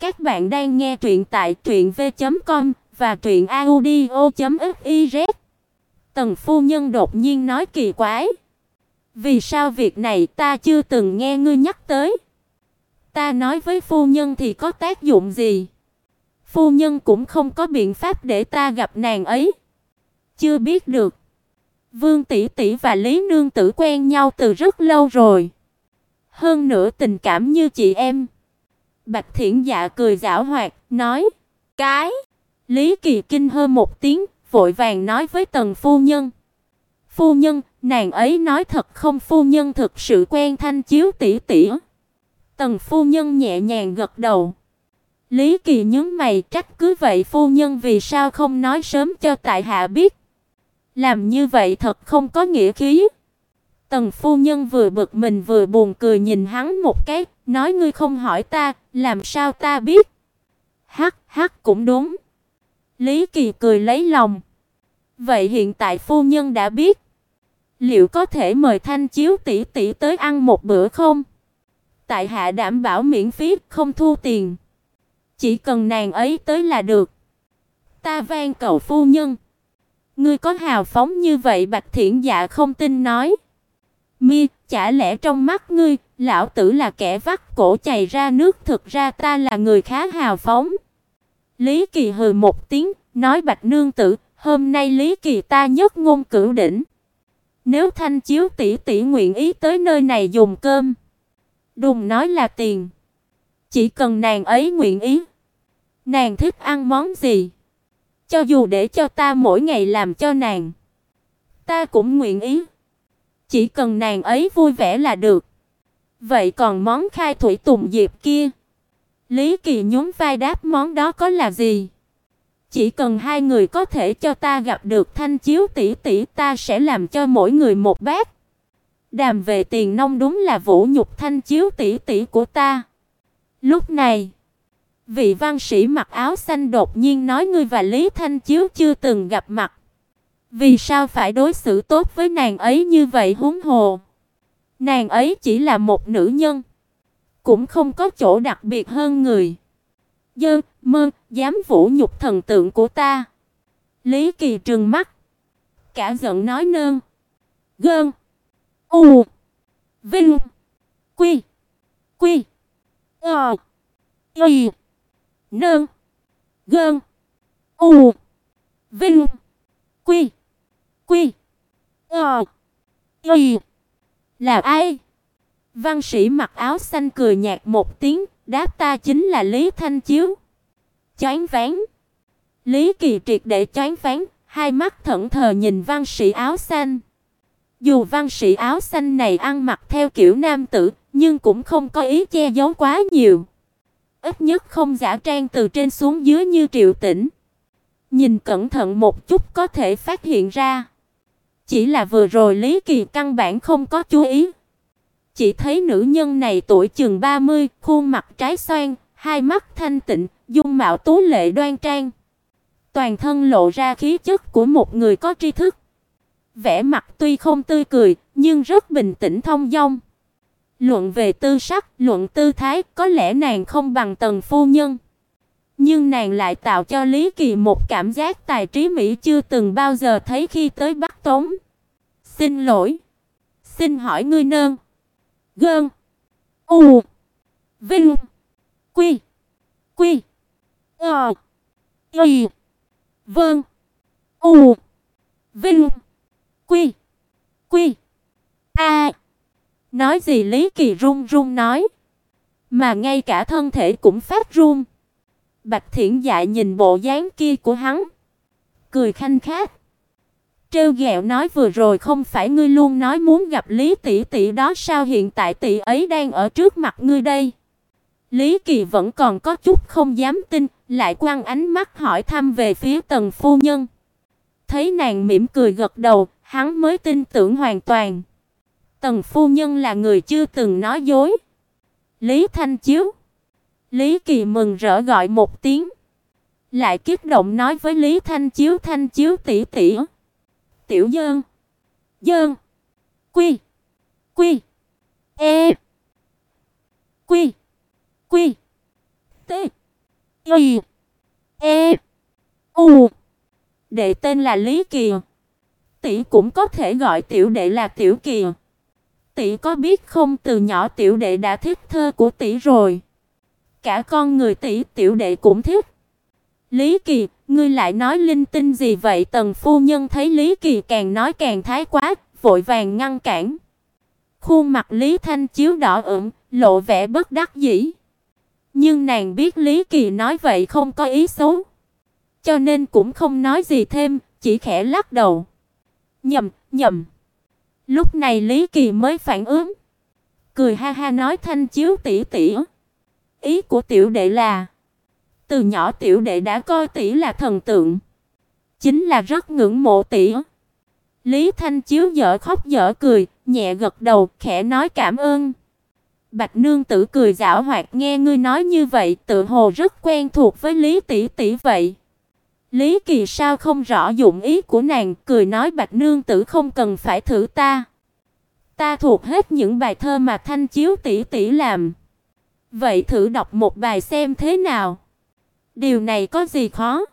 Các bạn đang nghe truyện tại truyệnv.com và truyệnaudio.fiz. Tần phu nhân đột nhiên nói kỳ quái: "Vì sao việc này ta chưa từng nghe ngươi nhắc tới?" Ta nói với phu nhân thì có tác dụng gì? Phu nhân cũng không có biện pháp để ta gặp nàng ấy. Chưa biết được. Vương tỷ tỷ và Lý nương tử quen nhau từ rất lâu rồi. Hơn nữa tình cảm như chị em. Bạch Thiển Dạ cười giảo hoạt, nói: "Cái?" Lý Kỳ kinh hơ một tiếng, vội vàng nói với Tần phu nhân: "Phu nhân, nàng ấy nói thật không phu nhân thực sự quen Thanh Chiếu tỷ tỷ?" Tần phu nhân nhẹ nhàng gật đầu. Lý Kỳ nhướng mày trách cứ vậy phu nhân vì sao không nói sớm cho tại hạ biết. Làm như vậy thật không có nghĩa khí. Tần phu nhân vừa bực mình vừa buồn cười nhìn hắn một cái, nói ngươi không hỏi ta, làm sao ta biết? Hắc hắc cũng đúng. Lý Kỳ cười lấy lòng. Vậy hiện tại phu nhân đã biết, liệu có thể mời Thanh Chiếu tỷ tỷ tới ăn một bữa không? Tại hạ đảm bảo miễn phí, không thu tiền. Chỉ cần nàng ấy tới là được. Ta van cầu phu nhân. Ngươi có hào phóng như vậy Bạch Thiển Dạ không tin nói. Mi, chả lẽ trong mắt ngươi, lão tử là kẻ vắt cổ chảy ra nước, thực ra ta là người khá hào phóng. Lý Kỳ hừ một tiếng, nói Bạch nương tử, hôm nay Lý Kỳ ta nhất ngôn cửu đỉnh. Nếu Thanh Chiếu tỷ tỷ nguyện ý tới nơi này dùng cơm, đừng nói là tiền, chỉ cần nàng ấy nguyện ý. Nàng thích ăn món gì, cho dù để cho ta mỗi ngày làm cho nàng, ta cũng nguyện ý. Chỉ cần nàng ấy vui vẻ là được. Vậy còn món khai thủy tùng diệp kia? Lý Kỳ nhún vai đáp món đó có là gì? Chỉ cần hai người có thể cho ta gặp được Thanh Chiếu tỷ tỷ, ta sẽ làm cho mỗi người một bát. Đàm về tiền nông đúng là vũ nhục Thanh Chiếu tỷ tỷ của ta. Lúc này, vị văn sĩ mặc áo xanh đột nhiên nói ngươi và Lý Thanh Chiếu chưa từng gặp mặt. Vì sao phải đối xử tốt với nàng ấy như vậy huống hồ? Nàng ấy chỉ là một nữ nhân, cũng không có chỗ đặc biệt hơn người. Dơ, mơ, dám vũ nhục thần tượng của ta. Lý Kỳ trừng mắt, cả giận nói nương. Gơn, u, vinh, quy, quy, ờ, y, nương, gơn, u, vinh, quy Quy. Ờ. Y. Là ai? Văn sĩ mặc áo xanh cười nhạt một tiếng, đáp ta chính là Lý Thanh Chiếu. chán ván Lý Kỳ triệt để chán ván hai mắt thẫn thờ nhìn văn sĩ áo xanh. Dù văn sĩ áo xanh này ăn mặc theo kiểu nam tử, nhưng cũng không có ý che giấu quá nhiều. Ít nhất không giả trang từ trên xuống dưới như Triệu Tĩnh. Nhìn cẩn thận một chút có thể phát hiện ra. Chỉ là vừa rồi Lý Kỳ căn bản không có chú ý. Chỉ thấy nữ nhân này tuổi chừng 30, khuôn mặt trái xoan, hai mắt thanh tịnh, dung mạo tú lệ đoan trang. Toàn thân lộ ra khí chất của một người có tri thức. Vẻ mặt tuy không tươi cười, nhưng rất bình tĩnh thông dong. Luận về tư sắc, luận tư thái, có lẽ nàng không bằng Tần phu nhân. Nhưng nàng lại tạo cho Lý Kỳ một cảm giác tài trí mỹ chưa từng bao giờ thấy khi tới Bắc Tống. "Xin lỗi, xin hỏi ngươi nương?" Gơn. U. Vinh. Quy. Quy. Ờ. Y. Vâng. U. Vinh. Quy. Quy. A. Nói gì Lý Kỳ run run nói, mà ngay cả thân thể cũng phát run. Bạch Thiển Dạ nhìn bộ dáng kia của hắn, cười khanh khách. Trêu ghẹo nói vừa rồi không phải ngươi luôn nói muốn gặp Lý tỷ tỷ đó sao hiện tại tỷ ấy đang ở trước mặt ngươi đây? Lý Kỳ vẫn còn có chút không dám tin, lại quăng ánh mắt hỏi thăm về phía Tần phu nhân. Thấy nàng mỉm cười gật đầu, hắn mới tin tưởng hoàn toàn. Tần phu nhân là người chưa từng nói dối. Lý Thanh Chiếu Lý Kỳ mừng rỡ gọi một tiếng, lại kích động nói với Lý Thanh Chiếu, "Thanh Chiếu tỷ tỷ." Tiểu dương, dương, Quy, Quy, E, Quy, Quy, T, Y. E. U. Đệ tên là Lý Kỳ. Tỷ cũng có thể gọi tiểu đệ là Tiểu Kỳ. Tỷ có biết không, từ nhỏ tiểu đệ đã thích thơ của tỷ rồi. Cả con người tỷ tiểu đệ cũng thích. Lý Kỳ, ngươi lại nói linh tinh gì vậy? Tần phu nhân thấy Lý Kỳ càng nói càng thái quá, vội vàng ngăn cản. Khuôn mặt Lý Thanh chiếu đỏ ửng, lộ vẻ bất đắc dĩ. Nhưng nàng biết Lý Kỳ nói vậy không có ý xấu, cho nên cũng không nói gì thêm, chỉ khẽ lắc đầu. Nhầm, nhầm. Lúc này Lý Kỳ mới phản ứng, cười ha ha nói Thanh chiếu tỷ tỷ, ý của tiểu đệ là từ nhỏ tiểu đệ đã coi tỷ là thần tượng, chính là rất ngưỡng mộ tỷ. Lý Thanh Chiếu dở khóc dở cười, nhẹ gật đầu, khẽ nói cảm ơn. Bạch nương tử cười giảo hoạt nghe ngươi nói như vậy, tự hồ rất quen thuộc với Lý tỷ tỷ vậy. Lý Kỳ sao không rõ dụng ý của nàng, cười nói Bạch nương tử không cần phải thử ta. Ta thuộc hết những bài thơ mà Thanh Chiếu tỷ tỷ làm. Vậy thử đọc một bài xem thế nào. Điều này có gì khó?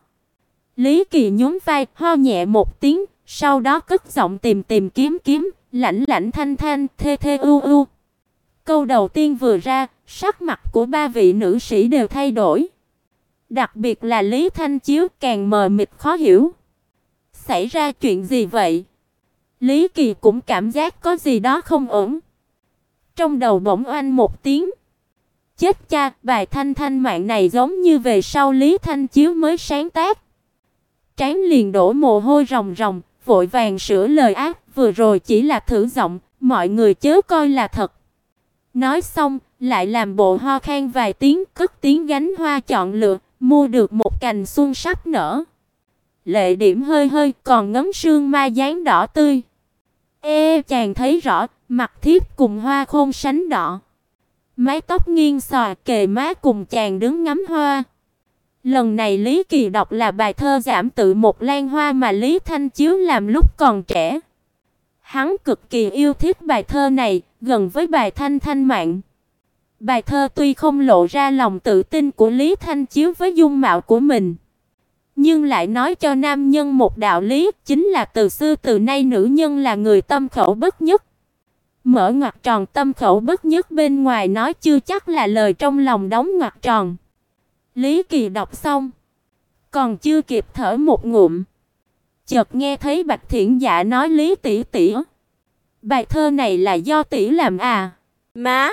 Lý Kỳ nhún vai, ho nhẹ một tiếng, sau đó cất giọng tìm tìm kiếm kiếm, lạnh lạnh thanh thanh, thê thê u u. Câu đầu tiên vừa ra, sắc mặt của ba vị nữ sĩ đều thay đổi. Đặc biệt là Lý Thanh Chiếu càng mờ mịt khó hiểu. Xảy ra chuyện gì vậy? Lý Kỳ cũng cảm giác có gì đó không ổn. Trong đầu bỗng oanh một tiếng. Chết cha, bài thanh thanh mạng này giống như về sau Lý Thanh Chiếu mới sáng tác. Trán liền đổ mồ hôi ròng ròng, vội vàng sửa lời ác, vừa rồi chỉ là thử giọng, mọi người chớ coi là thật. Nói xong, lại làm bộ ho khan vài tiếng, cất tiếng gánh hoa chọn lựa, mua được một cành xuân sắc nở. Lệ điểm hơi hơi còn ngấm sương mai dáng đỏ tươi. Ê chàng thấy rõ, mặt thiếp cùng hoa khôn sánh đỏ. Mái tóc nghiêng xòa kề má cùng chàng đứng ngắm hoa. Lần này Lý Kỳ đọc là bài thơ giảm tự một lan hoa mà Lý Thanh Chiếu làm lúc còn trẻ. Hắn cực kỳ yêu thích bài thơ này, gần với bài Thanh Thanh Mạng. Bài thơ tuy không lộ ra lòng tự tin của Lý Thanh Chiếu với dung mạo của mình, nhưng lại nói cho nam nhân một đạo lý, chính là từ xưa từ nay nữ nhân là người tâm khẩu bất nhất. Mở ngoặc tròn tâm khẩu bất nhất bên ngoài nói chưa chắc là lời trong lòng đóng ngoặc tròn. Lý Kỳ đọc xong, còn chưa kịp thở một ngụm, chợt nghe thấy Bạch Thiện Dạ nói Lý tỷ tỷ, bài thơ này là do tỷ làm à? Má!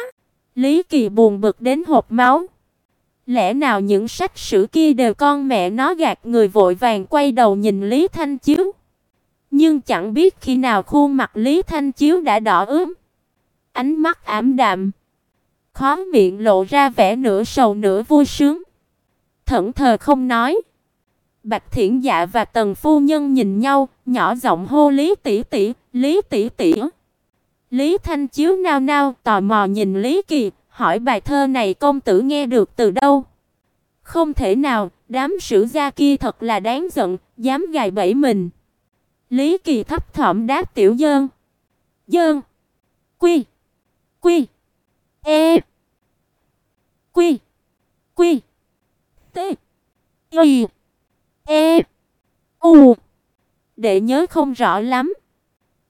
Lý Kỳ buồn bực đến hộc máu. Lẽ nào những sách sử kia đều con mẹ nó gạt người vội vàng quay đầu nhìn Lý Thanh Chiếu. Nhưng chẳng biết khi nào khuôn mặt Lý Thanh Chiếu đã đỏ ửng, ánh mắt ảm đạm, khó miệng lộ ra vẻ nửa sầu nửa vui sướng thẫn thờ không nói. Bạch Thiển Dạ và Tần phu nhân nhìn nhau, nhỏ giọng hô Lý tỷ tỷ, Lý tỷ tỷ. Lý Thanh Chiếu nao nao tò mò nhìn Lý Kỳ, hỏi bài thơ này công tử nghe được từ đâu? Không thể nào, đám sử gia kia thật là đáng giận, dám gài bẫy mình. Lý Kỳ thấp thỏm đáp tiểu dơn. Dơn. Quy. Quy. E. Quy. Quy. T. Y. E. U. Đệ nhớ không rõ lắm.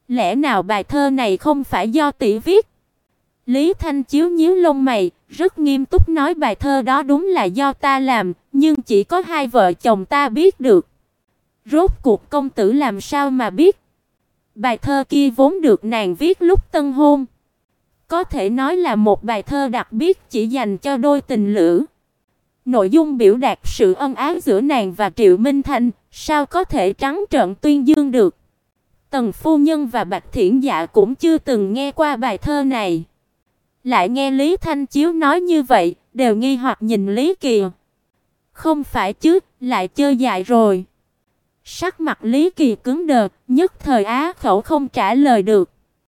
Lẽ nào bài thơ này không phải do tỷ viết? Lý Thanh Chiếu nhíu lông mày, rất nghiêm túc nói bài thơ đó đúng là do ta làm, nhưng chỉ có hai vợ chồng ta biết được. Rốt cuộc công tử làm sao mà biết? Bài thơ kia vốn được nàng viết lúc tân hôn. Có thể nói là một bài thơ đặc biệt chỉ dành cho đôi tình lữ. Nội dung biểu đạt sự ân ái giữa nàng và Triệu Minh Thanh, sao có thể trắng trợn tuyên dương được. Tần phu nhân và Bạch Thiển Dạ cũng chưa từng nghe qua bài thơ này. Lại nghe Lý Thanh Chiếu nói như vậy, đều nghi hoặc nhìn Lý Kỳ. Không phải chứ, lại chơi dại rồi. Sắc mặt Lý Kỳ cứng đờ, nhất thời á khẩu không trả lời được.